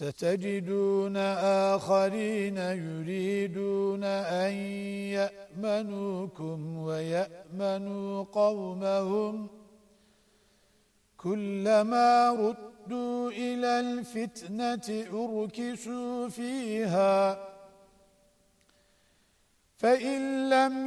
ستجدون آخرين يريدون أن يأمنوكم ويأمنوا قومهم كلما ردوا إلى الفتنة أركسوا فيها فإن لم